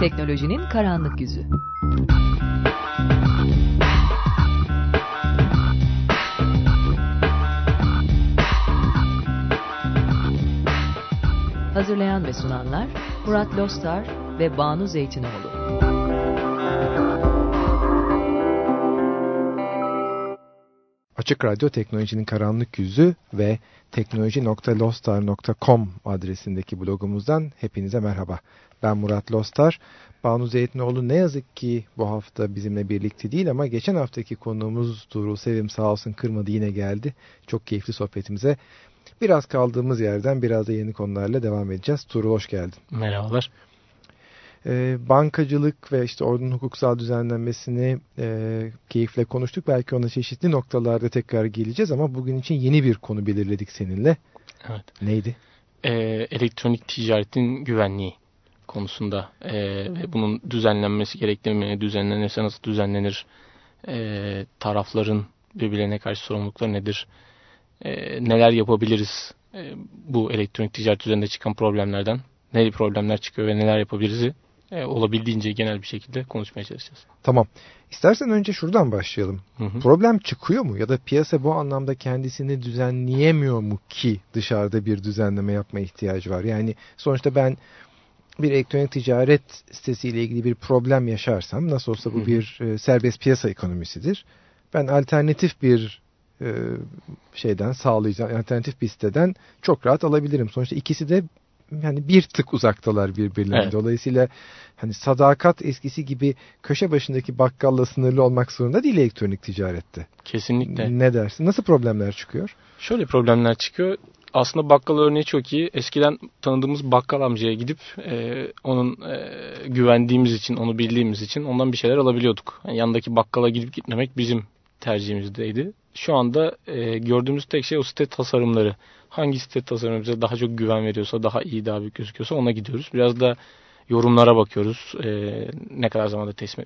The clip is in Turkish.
Teknolojinin karanlık yüzü. Hazırlayan ve sunanlar Murat Lostar ve Banu Zeytinoğlu. Açık Radyo Teknolojinin Karanlık Yüzü ve teknoloji.lostar.com adresindeki blogumuzdan hepinize merhaba. Ben Murat Lostar. Banu Zeytinoğlu ne yazık ki bu hafta bizimle birlikte değil ama geçen haftaki konuğumuz Tuğrul Sevim sağ olsun kırmadı yine geldi. Çok keyifli sohbetimize. Biraz kaldığımız yerden biraz da yeni konularla devam edeceğiz. Tuğrul hoş geldin. Merhabalar. E, bankacılık ve işte ordunun hukuksal düzenlenmesini e, keyifle konuştuk. Belki ona çeşitli noktalarda tekrar geleceğiz ama bugün için yeni bir konu belirledik seninle. Evet. Neydi? E, elektronik ticaretin güvenliği konusunda e, ve bunun düzenlenmesi gerekli mi? Düzenlenirse nasıl düzenlenir? E, tarafların birbirlerine karşı sorumlulukları nedir? E, neler yapabiliriz e, bu elektronik ticaret üzerinde çıkan problemlerden? Ne problemler çıkıyor ve neler yapabiliriz? E, olabildiğince genel bir şekilde konuşmaya çalışacağız. Tamam. İstersen önce şuradan başlayalım. Hı hı. Problem çıkıyor mu ya da piyasa bu anlamda kendisini düzenleyemiyor mu ki dışarıda bir düzenleme yapma ihtiyacı var? Yani sonuçta ben bir elektronik ticaret sitesiyle ilgili bir problem yaşarsam nasıl olsa bu bir e, serbest piyasa ekonomisidir. Ben alternatif bir e, şeyden sağlayacağım alternatif bir siteden çok rahat alabilirim. Sonuçta ikisi de yani bir tık uzaktalar birbirlerine. Evet. Dolayısıyla hani sadakat eskisi gibi köşe başındaki bakkalla sınırlı olmak zorunda değil elektronik ticarette. Kesinlikle. Ne dersin? Nasıl problemler çıkıyor? Şöyle problemler çıkıyor. Aslında bakkal örneği çok iyi. Eskiden tanıdığımız bakkal amcaya gidip e, onun e, güvendiğimiz için, onu bildiğimiz için ondan bir şeyler alabiliyorduk. Yani yandaki bakkala gidip gitmemek bizim tercihimizdeydi. Şu anda e, gördüğümüz tek şey o site tasarımları. Hangi site tasarımı bize daha çok güven veriyorsa, daha iyi, daha büyük gözüküyorsa ona gidiyoruz. Biraz da yorumlara bakıyoruz. E, ne kadar zamanda teslim